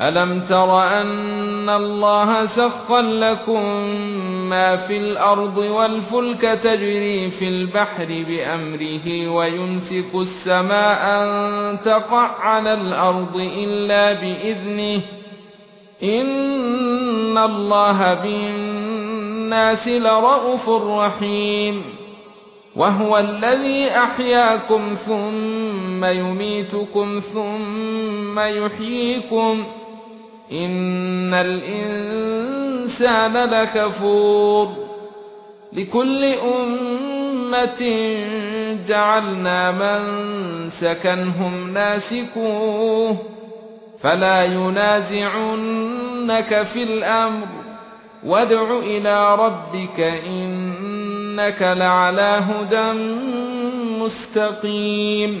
الم تر ان الله سخر لكم ما في الأرض والفلك تجري في البحر بامره ويمسك السماء ان تقع على الأرض الا باذنه ان الله بالناس لرؤوف رحيم. وهو الذي احياكم ثم يميتكم ثم يحييكم ان الانسان لكفور لكل امه جعلنا من سكنهم ناسكوه فلا ينازعنك في الامر وادع إلى ربك انك لعلى هدى مستقيم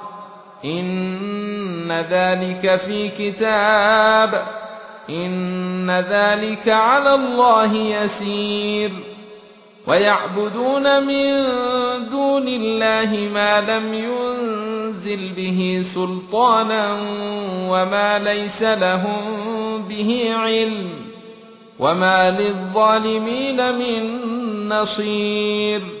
إن ذلك في كتاب إن ذلك على الله يسير. ويعبدون من دون الله ما لم ينزل به سلطانا وما ليس لهم به علم وما للظالمين من نصير.